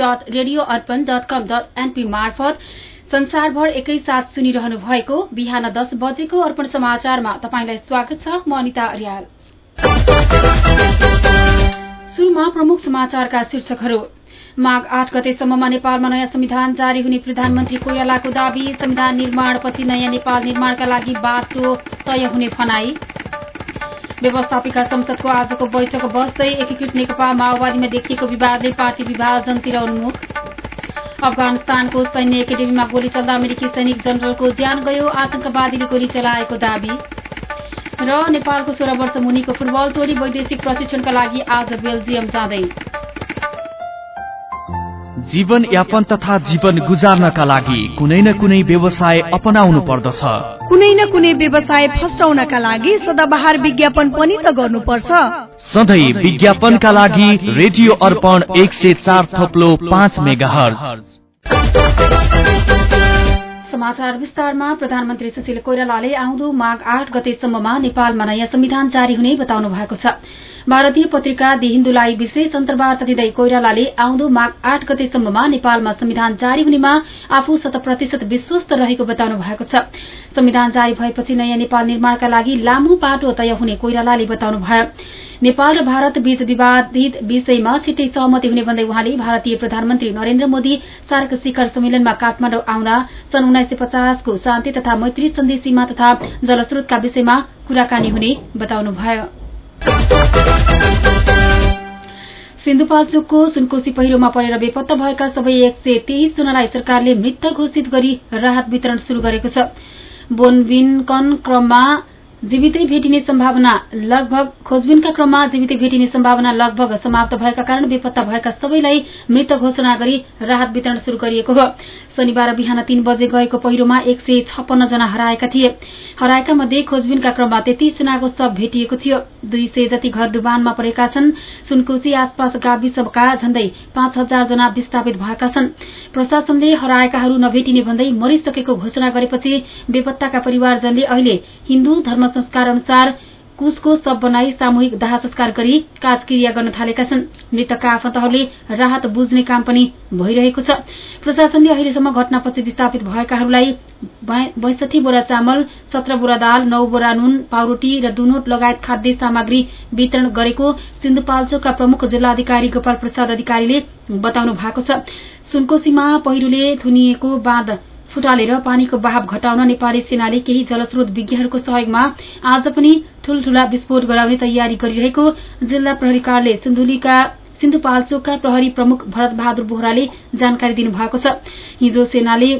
Dot radio Arpan dot com dot NP मार्फत संसारभर एकैसाथ सुनिरहनु भएको बिहान दस बजेको अर्पण समाचारमा तपाईँलाई स्वागत छ म अनिता अर्याल। सुरुमा प्रमुख समाचारका शीर्षकहरू। माघ आठ गतेसम्ममा नेपालमा नयाँ संविधान जारी हुने प्रधानमन्त्री कोइरालाको दावी संविधान निर्माणपछि नयाँ नेपाल निर्माणका लागि बाटो तय हुने भनाई। व्यवस्थापिका संसदको आजको बैठक बस्दै एकीकृत नेकपा माओवादीमा देखिएको विवादले पार्टी विभाजनतिर उन्मुख। अफगानिस्तानको सैन्य एकाडेमीमा गोली चल्दा अमेरिकी सैनिक जनरलको ज्यान गयो आतंकवादीले गोली चलाएको दावी। र नेपालको सोह्र वर्ष मुनिको फुटबल टोली वैदेशिक प्रशिक्षणका लागि आज बेल्जियम जाँदै। जीवन यापन तथा जीवन गुजार्नका लागि कुनै न कुनै व्यवसाय अपनाउनु पर्दछ। कुनै न कुनै व्यवसाय फस्टाउनका लागि सदाबहार विज्ञापन पनि त गर्नुपर्छ। सधैँ विज्ञापनका लागि रेडियो अर्पण एक सय चार थप्लो पाँच मेगा समाचार विस्तारमा प्रधानमन्त्री सुशील कोइरालाले आउँदो माघ आठ गतेसम्ममा नेपालमा नयाँ संविधान जारी हुने बताउनु भएको छ। भारतीय पत्रिका दि हिन्दुलाई विशेष अन्तर्वार्ता दिँदै कोइरालाले आउँदो माघ आठ गतेसम्ममा नेपालमा संविधान जारी हुनेमा आफू शत प्रतिशत विश्वस्त रहेको बताउनु भएको छ। संविधान जारी भएपछि नयाँ नेपाल निर्माणका लागि लामो बाटो तय हुने कोइरालाले बताउनु भयो। नेपाल र भारत बीच विवादित विषयमा छिट्टै सहमति हुने भन्दै उहाँले भारतीय प्रधानमन्त्री नरेन्द्र मोदी सार्क शिखर सम्मेलनमा काठमाडौँ आउँदा सन् उन्नाइस सय पचासको शान्ति तथा मैत्री सन्धि सीमा तथा जलस्रोतका विषयमा कुराकानी हुने बताउनुभयो सिन्धुपाल्चोकको सुनकोशी पहिरोमा परेर बेपत्ता भएका सबै एक सय तेइस जनालाई सरकारले मृत घोषित गरी राहत वितरण शुरू गरेको छ। बोनबिनकन क्रममा जीवितै भेटिने सम्भावना लगभग खोजबिनका क्रममा जीवितै भेटिने सम्भावना लगभग समाप्त भएका कारण बेपत्ता भएका सबैलाई मृत घोषणा गरी राहत वितरण शुरू गरिएको हो। शनिबार बिहान तीन बजे गएको पहिरोमा एक सय छप्पन्न जना हराएका थिए। हराएका मध्ये खोजबिनका क्रममा तेत्तीस जनाको शव भेटिएको थियो। दुई सय जति घर डुबानमा परेका छन्। सुनकोशी आसपास गाविसका झण्डै पाँच हजार जना विस्थापित भएका छन्। प्रशासनले हराएकाहरू नभेटिने भन्दै मरिसकेको घोषणा गरेपछि बेपत्ताका परिवारजनले अहिले हिन्दू धर्म संस्कार अनुसार कुशको शव बनाई सामूहिक दाह संस्कार गरी काजक्रिया गर्न थालेका छन्। मृतकका आफन्तहरूले राहत बुझ्ने काम पनि भइरहेको छ। प्रशासनले अहिलेसम्म घटनापछि विस्थापित भएकाहरूलाई बैसठी बोरा चामल सत्र बोरा दाल नौ बोरा नुन पाउरोटी र दुनोट लगायत खाद्य सामग्री वितरण गरेको सिन्धुपाल्चोकका प्रमुख जिल्लाधिकारी गोपाल प्रसाद अधिकारीले बताउनु भएको छ। सुनकोशीमा पहिरोले थुनिएको बाँध फुटालेर पानीको बहाव घटाउन नेपाली सेनाले केही जलस्रोत विज्ञहरूको सहयोगमा आज पनि ठूल्ठूला विस्फोट गराउने तयारी गरिरहेको जिल्ला प्रहरी कार्यालय सिन्धुलीका सिन्धुपाल्चोकका प्रहरी प्रमुख भरत बहादुर बोहराले जानकारी दिनुभएको छ। हिजो सेनाले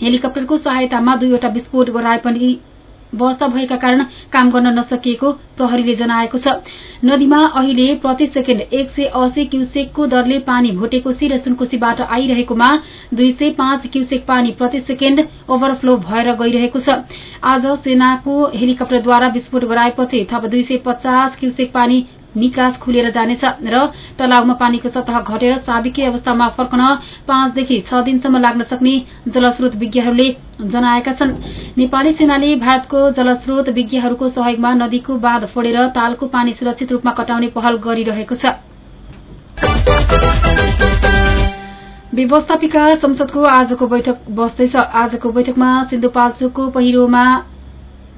हेलिकप्टरको सहायतामा दुईवटा विस्फोट गराए पनि वर्षा भएका कारण काम गर्न नसकिएको प्रहरीले जनाएको छ। नदीमा अहिले प्रति सेकेण्ड एक सय अस्सी क्युसेकको दरले पानी भोटेकोशी र सुनकोशीबाट आइरहेकोमा दुई सय पाँच क्युसेक पानी प्रति सेकेण्ड ओभरफ्लो भएर गइरहेको छ। आज सेनाको हेलिकप्टरद्वारा विस्फोट गराएपछि थप दुई सय पचास क्युसेक पानी निकास खुलेर जानेछ र तलाउमा पानीको सतह घटेर साविकी अवस्थामा फर्कन पाँचदेखि छ दिनसम्म लाग्न सक्ने जलस्रोत विज्ञहरूले जनाएका छन्। नेपाली सेनाले भारतको जलस्रोत विज्ञहरूको सहयोगमा नदीको बाँध फोडेर तालको पानी सुरक्षित रूपमा कटाउने पहल गरिरहेको छ। व्यवस्थापिका संसदको आजको बैठक बस्दैछ। आजको बैठकमा सिन्धुपाल्चोकको पहिरोमा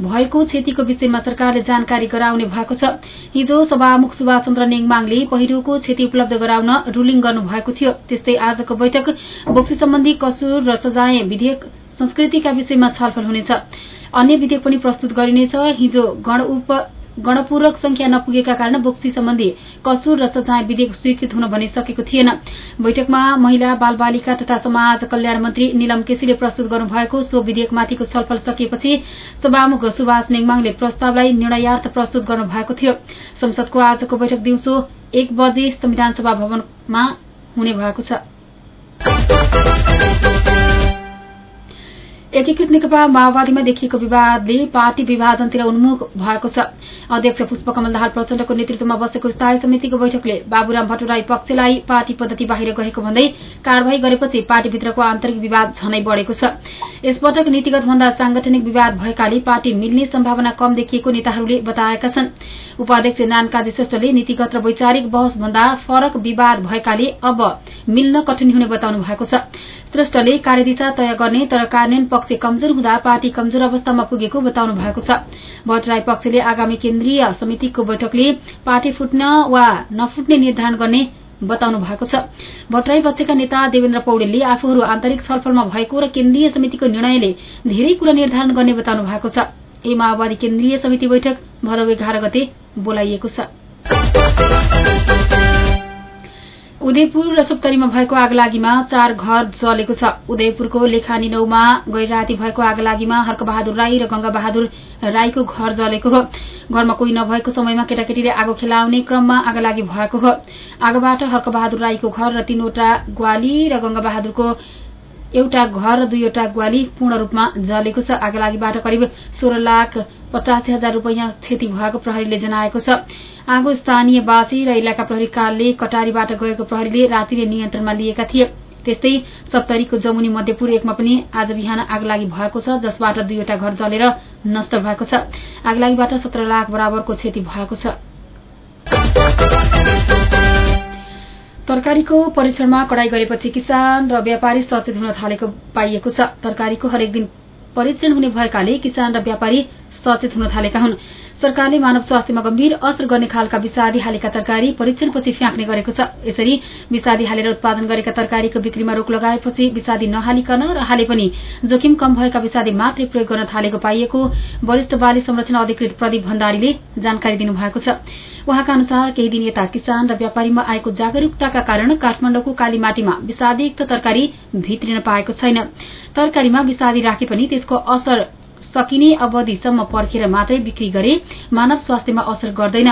भएको क्षतिको विषयमा सरकारले जानकारी गराउने भएको छ। हिजो सभामुख सुभाष चन्द्र नेङमाङले पहिरोको क्षति उपलब्ध गराउन रूलिङ गर्नुभएको थियो। त्यस्तै आजको बैठक बोक्सी सम्बन्धी कसुर र सजाय विधेयक संस्कृतिका विषयमा छलफल हुनेछ। अन्य विधेयक पनि प्रस्तुत गरिनेछ। हिजो गण गणपूरक संख्या नपुगेका कारण बोक्सी सम्बन्धी कसुर र सजाय विधेयक स्वीकृत हुन भने सकेको थिएन। बैठकमा महिला बाल बालिका तथा समाज कल्याण मन्त्री निलम केसीले प्रस्तुत गर्नुभएको सो विधेयकमाथिको छलफल सकिएपछि सभामुख सुभाष नेङमाङले प्रस्तावलाई निर्णयार्थ प्रस्तुत गर्नुभएको थियो। संसदको आजको बैठक दिउँसो एक बजे संविधान सभा भवनमा हुने भएको छ। एकीकृत नेकपा माओवादीमा देखिएको विवादले पार्टी विभाजनतिर उन्मुख भएको छ। अध्यक्ष पुष्पकमल दाहाल प्रचण्डको नेतृत्वमा बसेको स्थायी समितिको बैठकले बाबुराम भट्टराई पक्षलाई पार्टी पद्धति बाहिर गएको भन्दै कार्यवाही गरेपछि पार्टीभित्रको आन्तरिक विवाद झनै बढ़ेको छ। यसपटक नीतिगत भन्दा सांगठनिक विवाद भएकाले पार्टी मिल्ने सम्भावना कम देखिएको नेताहरूले बताएका छन्। उपाध्यक्ष नानकाजी श्रेष्ठले नीतिगत र वैचारिक बहस भन्दा फरक विवाद भएकाले अब मिल्न कठिन हुने बताउनु भएको छ। श्रेष्ठले कार्यदिशा तय गर्ने तर कार्यान्वयन पक्ष कमजोर हुँदा पार्टी कमजोर अवस्थामा पुगेको बताउनु भएको छ। भट्टराई पक्षले आगामी केन्द्रीय समितिको बैठकले पार्टी फुट्न वा नफुट्ने निर्धारण गर्ने बताउनु भएको छ। भट्टराई पक्षका नेता देवेन्द्र पौडेलले आफूहरू आन्तरिक छलफलमा भएको र केन्द्रीय समितिको निर्णयले धेरै कुरा निर्धारण गर्ने बताउनु भएको छ। ए माओवादी केन्द्रीय समिति बैठक भदौ एघार गते बोलाइएको छ। उदयपुर र सप्तरीमा भएको आगलागीमा चार घर जलेको छ। उदयपुरको लेखानी नौमा गैर राति भएको आगलागीमा हर्कबहादुर राई र गंगा बहादुर राईको घर जलेको हो। घरमा कोही नभएको समयमा केटाकेटीले आगो खेलाउने क्रममा आगलागी भएको हो। आगोबाट हर्कबहादुर राईको घर र तीनवटा ग्वाली र गंगा बहादुरको एउटा घर र दुईवटा ग्वाली पूर्ण रूपमा जलेको छ। आगलागीबाट करिब सोह्र लाख पचासी हजार रूपियाँ क्षति भएको प्रहरीले जनाएको छ। आगो स्थानीयवासी र इलाका प्रहरी कालले कटारीबाट गएको प्रहरीले रातिले नियन्त्रणमा लिएका थिए। त्यस्तै सप्तरीको जमुनी मध्यपुर एकमा पनि आज बिहान आगलागी भएको छ जसबाट दुईवटा घर जलेर नष्ट भएको छ। आगलागीबाट सत्र लाख बराबरको क्षति भएको छ। तरकारीको परीक्षणमा कडाई गरेपछि किसान र व्यापारी सचेत हुन थालेको पाइएको छ। तरकारीको हरेक दिन परीक्षण हुने भएकाले किसान र व्यापारी सचेत हुन थालेका हुन्। सरकारले मानव स्वास्थ्यमा गम्भीर असर गर्ने खालका विषादी हालेका तरकारी परीक्षणपछि फ्याँक्ने गरेको छ। यसरी विषादी हालेर उत्पादन गरेका तरकारीको बिक्रीमा रोक लगाएपछि विषादी नहालिकन र हाले पनि जोखिम कम भएका विषादी मात्रै प्रयोग गर्न थालेको पाइएको वरिष्ठ बाली संरक्षण अधिकृत प्रदीप भण्डारीले जानकारी दिनुभएको छ। उहाँका अनुसार केही दिन यता किसान र व्यापारीमा आएको जागरूकताका कारण काठमाडौँको कालीमाटीमा विषादीयुक्त तरकारी भित्रिन पाएको छैन। तरकारीमा विषादी राखे पनि त्यसको असर सकिने अवधिसम्म पर्खेर मात्रै बिक्री गरे मानव स्वास्थ्यमा असर गर्दैन।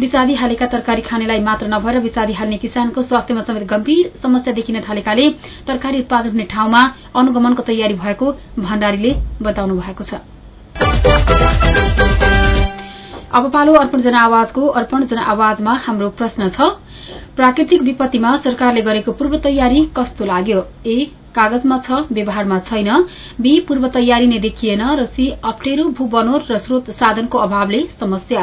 विषादी हालेका तरकारी खानेलाई मात्र नभएर विषादी हाल्ने किसानको स्वास्थ्यमा समेत गम्भीर समस्या देखिन थालेकाले तरकारी उत्पादन हुने ठाउँमा अनुगमनको तयारी भएको भण्डारीले बताउनु भएको छ। अब पालो अर्पण जनआवाजको अर्पण जनआवाजमा हाम्रो प्रश्न छ प्राकृतिक विपत्तिमा सरकारले गरेको पूर्व तयारी कस्तो लाग्यो? ए कागजमा छ व्यवहारमा छैन। बी पूर्व तयारी नै देखिएन र सी अप्ठ्यारो भू बनोट र स्रोत साधनको अभावले समस्या।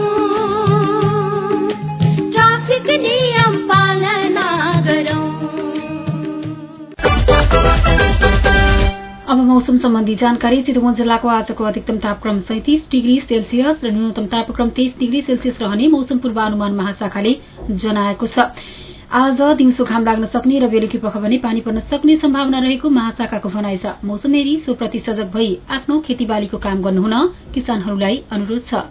अब मौसम सम्बन्धी जानकारी चितवन जिल्लाको आजको अधिकतम तापक्रम सैतिस डिग्री सेल्सियस र न्यूनतम तापक्रम तेइस डिग्री सेल्सियस रहने मौसम पूर्वानुमान महाशाखाले जनाएको छ। आज दिउँसो घाम लाग्न सक्ने र बेलुकी पख भने पानी पर्न सक्ने सम्भावना रहेको महाशाखाको भनाइ छ। मौसम हेरी सोप्रति सजग भई आफ्नो खेतीबालीको काम गर्नुहुन किसानहरूलाई अनुरोध छ।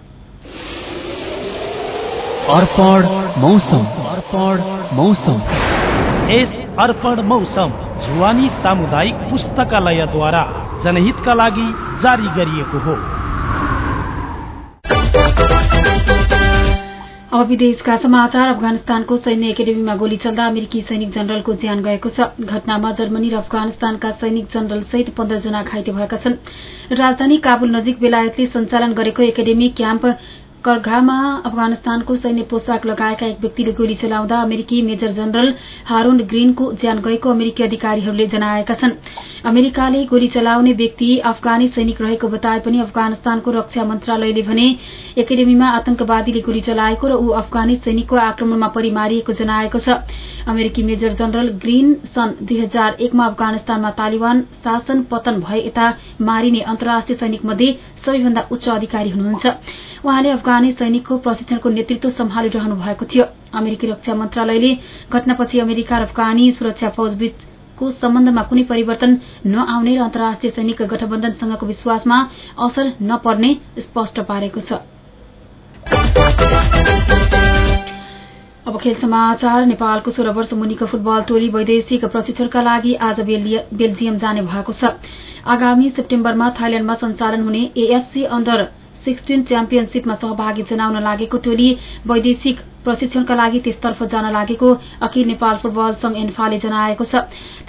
अर्पण मौसम। अर्पण मौसम। यस अर्पण मौसम। जुवानी सामुदायिक पुस्तकालयद्वारा जनहितका लागि जारी गरिएको हो। अब विदेशका समाचार अफगानिस्तानको सैन्य एकाडेमीमा गोली चल्दा अमेरिकी सैनिक जनरलको ज्यान गएको छ। घटनामा जर्मनी र अफगानिस्तानका सैनिक जनरल सहित पन्ध्र जना घाइते भएका छन्। राजधानी काबुल नजिक बेलायतले सञ्चालन गरेको एकाडेमी क्याम्प करघामा अफगानिस्तानको सैन्य पोसाक लगाएका एक व्यक्तिले गोली चलाउँदा अमेरिकी मेजर जनरल हारून ग्रीनको ज्यान गएको अमेरिकी अधिकारीहरूले जनाएका छन्। अमेरिकाले गोली चलाउने व्यक्ति अफगानी सैनिक रहेको बताए पनि अफगानिस्तानको रक्षा मन्त्रालयले भने एकाडेमीमा आतंकवादीले गोली चलाएको र ऊ अफगानी सैनिकको आक्रमणमा परि मारिएको जनाएको छ। अमेरिकी मेजर जनरल ग्रीन सन् दुई हजार एकमा अफगानिस्तानमा तालिबान शासन पतन भए यता मारिने अन्तर्राष्ट्रिय सैनिक मध्ये सबैभन्दा उच्च अधिकारी हुनुहुन्छ। अफगानी सैनिकको प्रशिक्षणको नेतृत्व सम्हालिरहनु भएको थियो। अमेरिकी रक्षा मन्त्रालयले घटनापछि अमेरिका र अफगानी सुरक्षा फौज बीचको सम्बन्धमा कुनै परिवर्तन नआउने र अन्तर्राष्ट्रिय सैनिक गठबन्धनसँगको विश्वासमा असर नपर्ने स्पष्ट पारेको छ। अब खेल समाचार नेपालको सोह्र वर्ष मुनिको फुटबल टोली वैदेशिक प्रशिक्षणका लागि आज बेल्जियम जाने भएको छ। आगामी सेप्टेम्बरमा थाइल्याण्डमा सञ्चालन हुने एएफसी अण्डर सिक्सटिन च्याम्पियनशीपमा सहभागी जनाउन लागेको टोली वैदेशिक प्रशिक्षणका लागि त्यसतर्फ जान लागेको अखिल नेपाल फुटबल संघ एन्फाले जनाएको छ।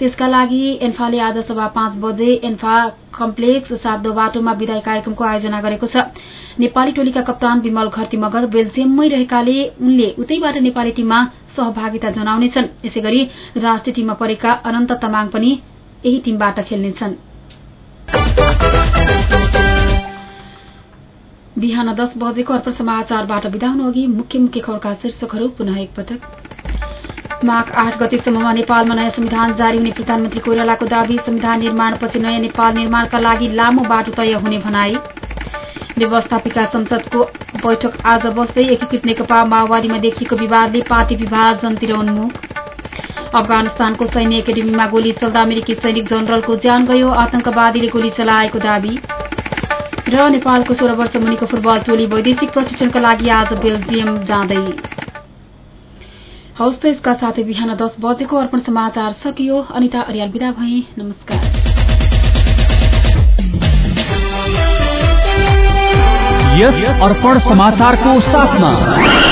त्यसका लागि एन्फाले आज सभा पाँच बजे एन्फा कम्प्लेक्स सातो बाटोमा विदाय कार्यक्रमको आयोजना गरेको छ। नेपाली टोलीका कप्तान विमल घरती मगर बेल्जियममै रहेकाले उनले उतैबाट नेपाली टीममा सहभागिता जनाउनेछन्। यसै गरी राष्ट्रिय टीममा परेका अनन्त तमाङ पनि यही टीमबाट खेल्नेछन्। बिहान दस बजेको अर्पण समाचारबाट हुनु अघि मुख्य मुख्य खबरका शीर्षकहरू पुनः एकपटक माघ आठ गतेसम्ममा नेपालमा नयाँ संविधान जारी हुने प्रधानमन्त्री कोइरालाको दावी संविधान निर्माणपछि नयाँ नेपाल निर्माणका लागि लामो बाटो तय हुने भनाई। व्यवस्थापिका संसदको बैठक आज बस्दै एकीकृत नेकपा माओवादीमा देखिएको विवादले पार्टी विभाजनतिर उन्मुख। अफगानिस्तानको सैन्य एकाडेमीमा गोली चल्दा अमेरिकी सैनिक जनरलको ज्यान गयो आतंकवादीले गोली चलाएको दावी। र नेपालको सोह्र वर्ष मुनिको फुटबल टोली वैदेशिक प्रशिक्षणका लागि आज बेल्जियम जाँदै। हौस् त यसका साथै बिहान दस बजेको अर्पण समाचार सकियो। अनिता अर्याल विदा भए। नमस्कार। यस अर्पण समाचारको साथमा।